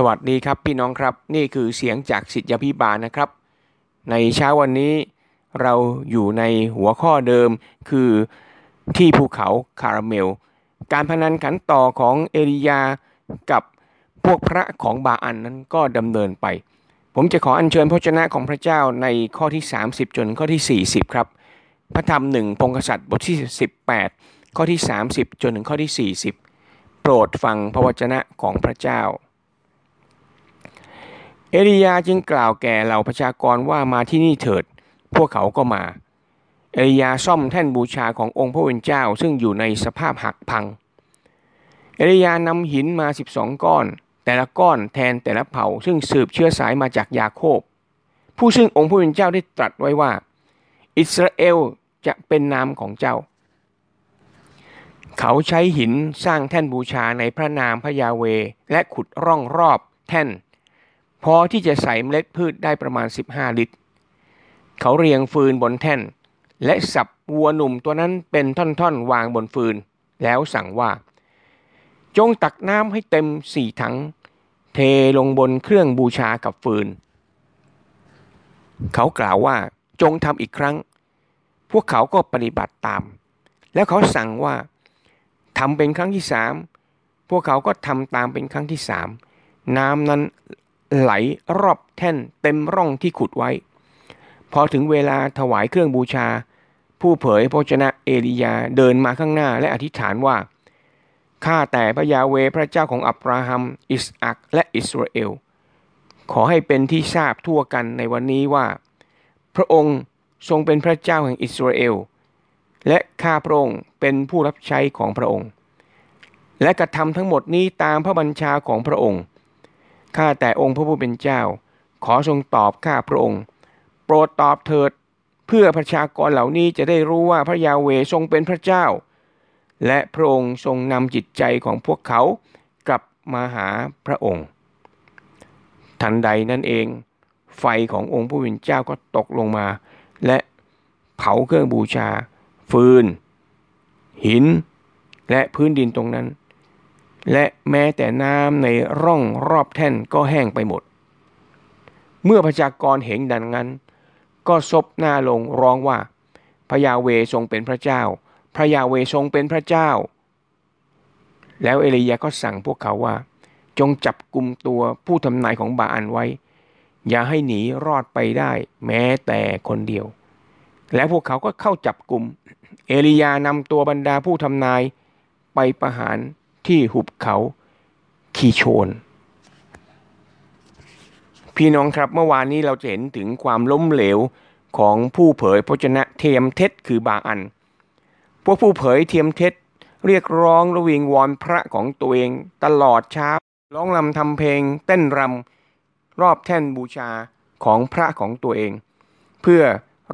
สวัสดีครับพี่น้องครับ นี่คือเสียงจากสิทธิพิบาลนะครับ ในเช้าวันนี้เราอยู่ในหัวข้อเดิมคือที่ภูเขาคาราเมล การพนันขันต่อของเอลียากับพวกพระของบาอันนั้นก็ดำเนินไป ผมจะขออัญเชิญพระชนะของพระเจ้าในข้อที่ 30 จนข้อที่ 40 ครับ พระธรรมหนึ่งพงกษัตริย์บทที่ 18 ข้อที่ 30 จนถึงข้อที่ 40 โปรดฟังพระวจนะของพระเจ้า เอลียาจึงกล่าวแก่เหล่าประชากรว่ามาที่นี่เถิด พวกเขาก็มา เอลียาซ่อมแท่นบูชาขององค์พระเป็นเจ้าซึ่งอยู่ในสภาพหักพัง เอลียานำหินมาสิบสองก้อน แต่ละก้อนแทนแต่ละเผ่าซึ่งสืบเชื้อสายมาจากยาโคบ ผู้ซึ่งองค์พระเป็นเจ้าได้ตรัสไว้ว่า อิสราเอลจะเป็นนามของเจ้า เขาใช้หินสร้างแท่นบูชาในพระนามพระยาเวและขุดร่องรอบแท่น พอที่จะใส่เมล็ดพืชได้ประมาณ 15 ลิตร เขาเรียงฟืนบนแท่น และสับวัวหนุ่มตัวนั้นเป็นท่อนๆ วางบนฟืน แล้วสั่งว่า จงตักน้ำให้เต็มสี่ถัง เทลงบนเครื่องบูชากับฟืน เขากล่าวว่าจงทำอีกครั้ง พวกเขาก็ปฏิบัติตาม แล้วเขาสั่งว่าทำเป็นครั้งที่สามพวกเขาก็ทำตามเป็นครั้งที่สามน้ำนั้น ไหลรอบแท่นเต็มร่องที่ขุดไว้ พอถึงเวลาถวายเครื่องบูชา ผู้เผยพระชนะเอลียาเดินมาข้างหน้าและอธิษฐานว่า ข้าแต่พระยาเวพระเจ้าของอับราฮัม อิสอักและอิสราเอล ขอให้เป็นที่ทราบทั่วกันในวันนี้ว่า พระองค์ทรงเป็นพระเจ้าแห่งอิสราเอล และข้าพระองค์เป็นผู้รับใช้ของพระองค์ และกระทำทั้งหมดนี้ตามพระบัญชาของพระองค์ ข้าแต่องค์พระผู้เป็นเจ้า ขอทรงตอบข้าพระองค์ โปรดตอบเถิด เพื่อประชากรเหล่านี้จะได้รู้ว่าพระยาเวทรงเป็นพระเจ้า และพระองค์ทรงนำจิตใจของพวกเขากลับมาหาพระองค์ ทันใดนั่นเอง ไฟขององค์ผู้เป็นเจ้าก็ตกลงมา และเผาเครื่องบูชา ฟืน หิน และพื้นดินตรงนั้น และแม้แต่น้ำในร่องรอบแท่นก็แห้งไปหมด เมื่อพระจากรเห็นดังนั้น ก็ซบหน้าลงร้องว่า พระยาเวทรงเป็นพระเจ้า พระยาเวทรงเป็นพระเจ้า แล้วเอลียาก็สั่งพวกเขาว่า จงจับกลุ่มตัวผู้ทำนายของบาอันไว้ อย่าให้หนีรอดไปได้แม้แต่คนเดียว และพวกเขาก็เข้าจับกลุ่ม เอลียานำตัวบรรดาผู้ทำนายไปประหาร ที่หุบเขาคีโชน พี่น้องครับเมื่อวานนี้เราจะเห็นถึงความล้มเหลวของผู้เผยพระชนะเทียมเท็จคือบาอัน พวกผู้เผยเทียมเท็จเรียกร้องระวิงวอนพระของตัวเองตลอดเช้าร้องรำทำเพลง เต้นรำรอบแท่นบูชาของพระของตัวเอง เพื่อ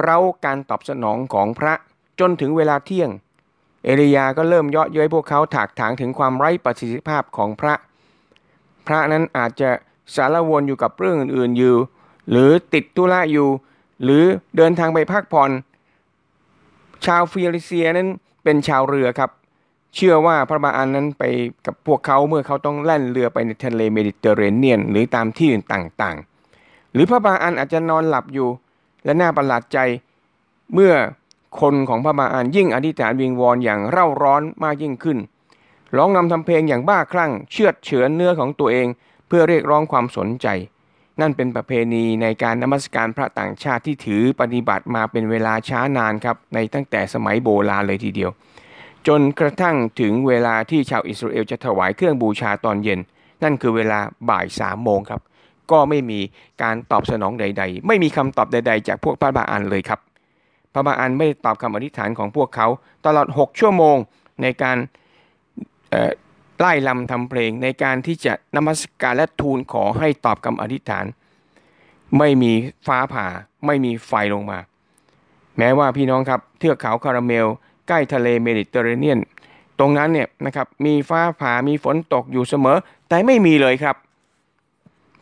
เร้าการตอบสนองของพระจนถึงเวลาเที่ยง เอลียาก็เริ่มเยาะเย้ยพวกเขาถากถางถึงความไร้ประสิทธิภาพของพระ พระนั้นอาจจะสาละวนอยู่กับเรื่องอื่นๆอยู่ หรือติดธุระอยู่ หรือเดินทางไปพักผ่อน ชาวฟีนิเชียนั้นเป็นชาวเรือครับ เชื่อว่าพระบาอัลนั้นไปกับพวกเขาเมื่อเขาต้องแล่นเรือไปในทะเลเมดิเตอร์เรเนียน หรือตามที่อื่นต่างๆ หรือพระบาอัลอาจจะนอนหลับอยู่ และน่าประหลาดใจเมื่อ คนของพระบาอัลยิ่งอธิษฐานวิงวอนอย่างเร่าร้อนมากยิ่งขึ้น ร้องนำทำเพลงอย่างบ้าคลั่ง เชือดเฉือนเนื้อของตัวเอง เพื่อเรียกร้องความสนใจ นั่นเป็นประเพณีในการนมัสการพระต่างชาติที่ถือปฏิบัติมาเป็นเวลาช้านานครับในตั้งแต่สมัยโบราณเลยทีเดียว จนกระทั่งถึงเวลาที่ชาวอิสราเอลจะถวายเครื่องบูชาตอนเย็น นั่นคือเวลาบ่ายสามโมงครับก็ไม่มีการตอบสนองใด ๆ ไม่มีคำตอบใด ๆ จากพวกพระบาอันเลยครับ พระบาอันไม่ตอบคำอธิษฐานของพวกเขา ตลอด 6 ชั่วโมงในการไล่ลำทำเพลงในการที่จะนมัสการและทูลขอให้ตอบคำอธิษฐาน ไม่มีฟ้าผ่า ไม่มีไฟลงมา แม้ว่าพี่น้องครับเทือกเขาคาราเมล ใกล้ทะเลเมดิเตอร์เรเนียน ตรงนั้นเนี่ยนะครับมีฟ้าผ่ามีฝนตกอยู่เสมอ แต่ไม่มีเลยครับ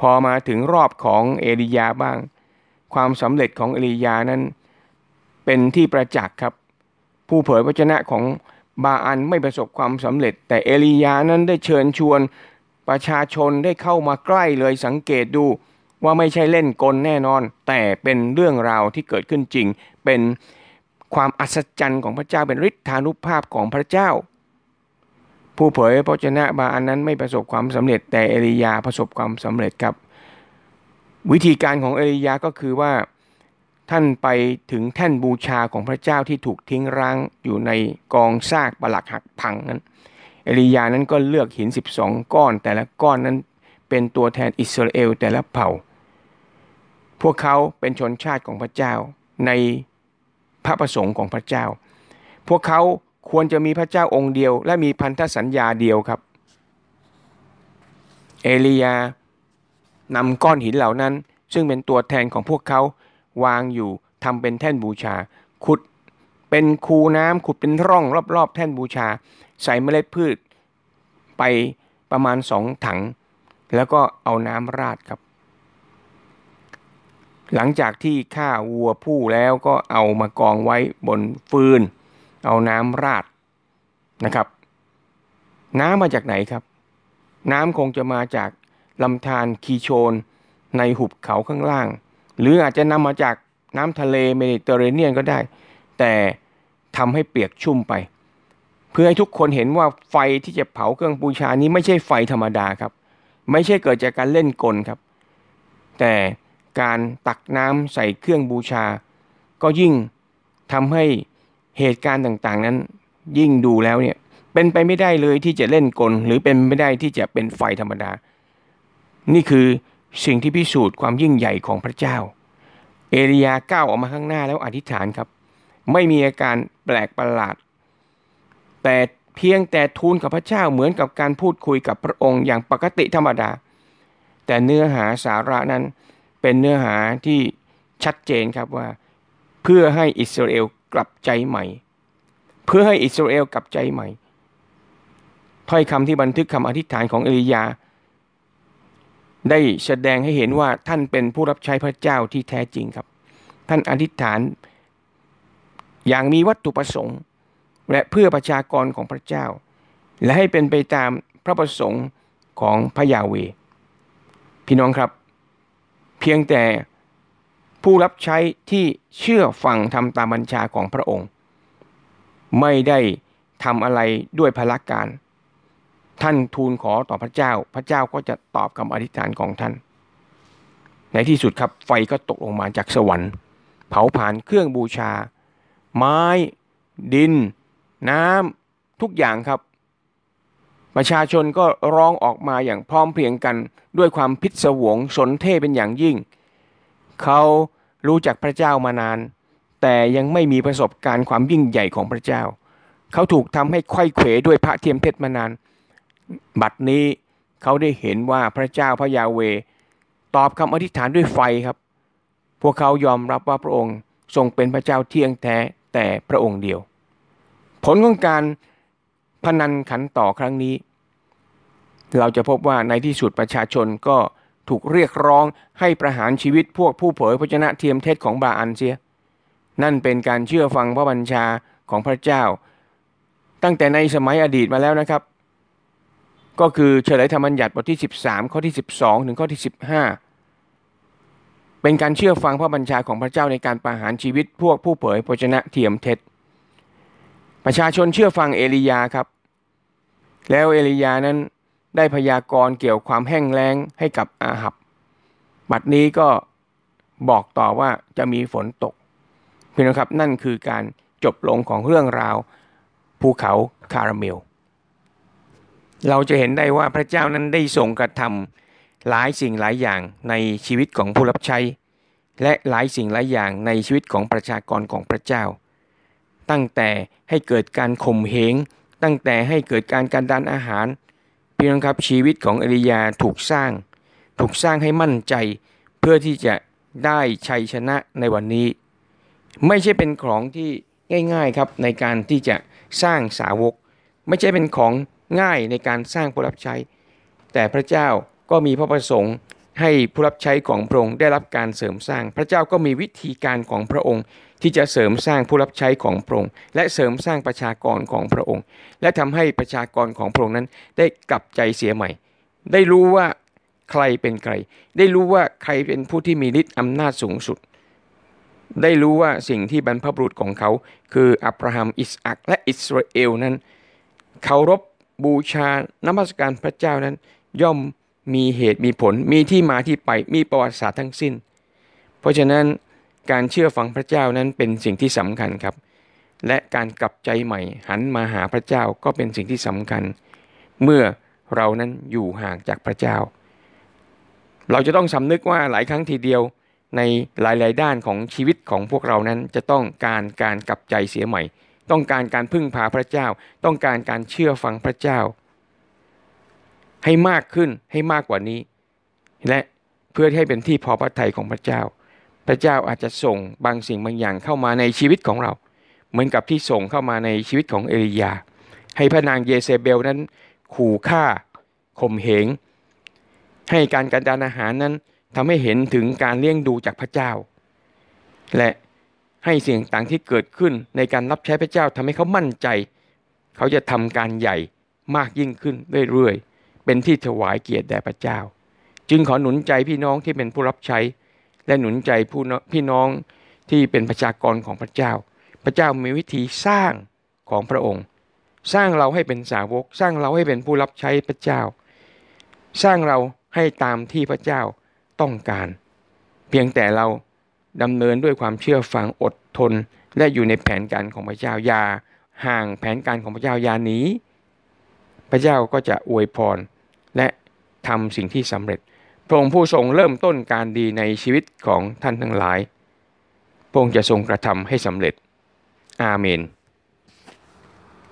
พอมาถึงรอบของเอลียาบ้าง ความสำเร็จของเอลียานั้น เป็นที่ประจักษ์ครับ ผู้เผยพระชนะของบาอันไม่ประสบความสำเร็จ แต่เอลียานั้นได้เชิญชวนประชาชนได้เข้ามาใกล้เลยสังเกตดูว่าไม่ใช่เล่นกลแน่นอน แต่เป็นเรื่องราวที่เกิดขึ้นจริง เป็นความอัศจรรย์ของพระเจ้าเป็นฤทธานุภาพของพระเจ้า ผู้เผยพระชนะบาอันนั้นไม่ประสบความสำเร็จ แต่เอลียาประสบความสำเร็จครับ วิธีการของเอลียาก็คือว่า ท่านไปถึงแท่นบูชาของพระเจ้าที่ถูกทิ้งร้างอยู่ในกองซากปลักหักพังนั้น เอลียานั้นก็เลือกหิน 12 ก้อน แต่ละก้อนนั้นเป็นตัวแทนอิสราเอลแต่ละเผ่า พวกเขาเป็นชนชาติของพระเจ้าในพระประสงค์ของพระเจ้า พวกเขาควรจะมีพระเจ้าองค์เดียว และมีพันธสัญญาเดียวครับ เอลียานำก้อนหินเหล่านั้น ซึ่งเป็นตัวแทนของพวกเขา วางอยู่ทำเป็นแท่นบูชา ขุดเป็นคูน้ำขุดเป็นร่องรอบๆ แท่นบูชา ใส่เมล็ดพืชไปประมาณสองถัง แล้วก็เอาน้ำราดครับ หลังจากที่ฆ่าวัวผู้แล้วก็เอามากองไว้บนฟืน เอาน้ำราดนะครับ น้ำมาจากไหนครับ น้ำคงจะมาจากลำธารคีโชนในหุบเขาข้างล่าง หรืออาจจะนำมาจากน้ำทะเลเมดิเตอร์เรเนียนก็ได้ แต่ทำให้เปียกชุ่มไป เพื่อให้ทุกคนเห็นว่าไฟที่จะเผาเครื่องบูชานี้ไม่ใช่ไฟธรรมดาครับ ไม่ใช่เกิดจากการเล่นกลครับ แต่การตักน้ำใส่เครื่องบูชา ก็ยิ่งทำให้เหตุการณ์ต่างๆ นั้น ยิ่งดูแล้วเนี่ยเป็นไปไม่ได้เลยที่จะเล่นกล หรือเป็นไม่ได้ที่จะเป็นไฟธรรมดา นี่คือ สิ่งที่พิสูจน์ความยิ่งใหญ่ของพระเจ้า เอลียาก้าวออกมาข้างหน้าแล้วอธิษฐานครับ ไม่มีอาการแปลกประหลาด แต่เพียงแต่ทูลกับพระเจ้าเหมือนกับการพูดคุยกับพระองค์อย่างปกติธรรมดา แต่เนื้อหาสาระนั้นเป็นเนื้อหาที่ชัดเจนครับว่า เพื่อให้อิสราเอลกลับใจใหม่ เพื่อให้อิสราเอลกลับใจใหม่ถ้อยคำที่บันทึกคำอธิษฐานของเอลียา ได้แสดงให้เห็นว่าท่านเป็นผู้รับใช้พระเจ้าที่แท้จริงครับ ท่านอธิษฐาน อย่างมีวัตถุประสงค์ และเพื่อประชากรของพระเจ้า และให้เป็นไปตามพระประสงค์ของพระยาเว พี่น้องครับ เพียงแต่ผู้รับใช้ที่เชื่อฟังทำตามบัญชาของพระองค์ ไม่ได้ทำอะไรด้วยพละการ ท่านทูลขอต่อพระเจ้า พระเจ้าก็จะตอบคำอธิษฐานของท่าน ในที่สุดครับไฟก็ตกลงมาจากสวรรค์ เผาผ่านเครื่องบูชา ไม้ ดิน น้ำทุกอย่างครับ ประชาชนก็ร้องออกมาอย่างพร้อมเพรียงกันด้วยความพิศวงสนเท่เป็นอย่างยิ่ง เขารู้จักพระเจ้ามานาน แต่ยังไม่มีประสบการณ์ความยิ่งใหญ่ของพระเจ้า เขาถูกทำให้ไข้เขวด้วยพระเทียมเพชรมานาน บัดนี้เขาได้เห็นว่าพระเจ้าพระยาเว ตอบคำอธิษฐานด้วยไฟครับ พวกเขายอมรับว่าพระองค์ทรงเป็นพระเจ้าเที่ยงแท้แต่พระองค์เดียว ผลของการพนันขันต่อครั้งนี้ เราจะพบว่าในที่สุดประชาชนก็ถูกเรียกร้องให้ประหารชีวิตพวกผู้เผยพระชนะเทียมเท็จของบาอันเสีย นั่นเป็นการเชื่อฟังพระบัญชาของพระเจ้า ตั้งแต่ในสมัยอดีตมาแล้วนะครับ ก็คือเฉลยธรรมบัญญัติบทที่ 13 ข้อที่ 12 ถึงข้อที่ 15 เป็นการเชื่อฟังพระบัญชาของพระเจ้าในการประหารชีวิตพวกผู้เผยพระชนะเทียมเท็จ ประชาชนเชื่อฟังเอลียาครับ แล้วเอลียานั้นได้พยากรณ์เกี่ยวความแห้งแล้งให้กับอาหับ บัดนี้ก็บอกต่อว่าจะมีฝนตกพี่น้องครับนั่นคือการจบลงของเรื่องราวภูเขาคาราเมล เราจะเห็นได้ว่าพระเจ้านั้นได้ทรงกระทำหลายสิ่งหลายอย่างในชีวิตของผู้รับใช้ และหลายสิ่งหลายอย่างในชีวิตของประชากรของพระเจ้า ตั้งแต่ให้เกิดการข่มเหงตั้งแต่ให้เกิดการการดานอาหารเพียงครับชีวิตของเอลียาถูกสร้าง ถูกสร้างให้มั่นใจ เพื่อที่จะได้ชัยชนะในวันนี้ ไม่ใช่เป็นของที่ง่าย ๆครับในการที่จะสร้างสาวก ไม่ใช่เป็นของ ง่ายในการสร้างผู้รับใช้ แต่พระเจ้าก็มีพระประสงค์ให้ผู้รับใช้ของพระองค์ได้รับการเสริมสร้าง พระเจ้าก็มีวิธีการของพระองค์ ที่จะเสริมสร้างผู้รับใช้ของพระองค์ และเสริมสร้างประชากรของพระองค์ และทำให้ประชากรของพระองค์นั้นได้กลับใจเสียใหม่ ได้รู้ว่าใครเป็นใคร ได้รู้ว่าใครเป็นผู้ที่มีฤทธิ์อำนาจสูงสุด ได้รู้ว่าสิ่งที่บรรพบุรุษของเขา คืออับราฮัมอิสอักและอิสราเอลนั้นเคารพ บูชานมัสการพระเจ้านั้น ย่อมมีเหตุมีผลมีที่มาที่ไปมีประวัติศาสตร์ทั้งสิ้น เพราะฉะนั้นการเชื่อฟังพระเจ้านั้นเป็นสิ่งที่สำคัญครับ และการกลับใจใหม่หันมาหาพระเจ้าก็เป็นสิ่งที่สำคัญ เมื่อเรานั้นอยู่ห่างจากพระเจ้า เราจะต้องสำนึกว่าหลายครั้งทีเดียวในหลาย ๆ ด้านของชีวิตของพวกเรานั้นจะต้องการการกลับใจเสียใหม่ ต้องการการพึ่งพาพระเจ้า ต้องการการเชื่อฟังพระเจ้า ให้มากขึ้นให้มากกว่านี้ และเพื่อให้เป็นที่พอพระทัยของพระเจ้า พระเจ้าอาจจะส่งบางสิ่งบางอย่างเข้ามาในชีวิตของเรา เหมือนกับที่ส่งเข้ามาในชีวิตของเอลียา ให้พระนางเยเซเบลนั้น ขู่ฆ่าข่มเหง ให้การการดานอาหารนั้นทำให้เห็นถึงการเลี้ยงดูจากพระเจ้า และ ให้สิ่งต่างที่เกิดขึ้นในการรับใช้พระเจ้าทำให้เขามั่นใจ เขาจะทำการใหญ่มากยิ่งขึ้นเรื่อยๆ เป็นที่ถวายเกียรติแด่พระเจ้า จึงขอหนุนใจพี่น้องที่เป็นผู้รับใช้ และหนุนใจผู้พี่น้องที่เป็นประชากรของพระเจ้า พระเจ้ามีวิธีสร้างของพระองค์ สร้างเราให้เป็นสาวก สร้างเราให้เป็นผู้รับใช้พระเจ้า สร้างเราให้ตามที่พระเจ้าต้องการ เพียงแต่เรา ดำเนินด้วยความเชื่อฟังอดทน และอยู่ในแผนการของพระเจ้ายาห่างแผนการของพระเจ้ายานี้ พระเจ้าก็จะอวยพร และทำสิ่งที่สำเร็จ พระองค์ผู้ทรงเริ่มต้นการดีในชีวิตของท่านทั้งหลาย พระองค์จะทรงกระทำให้สำเร็จ อาเมน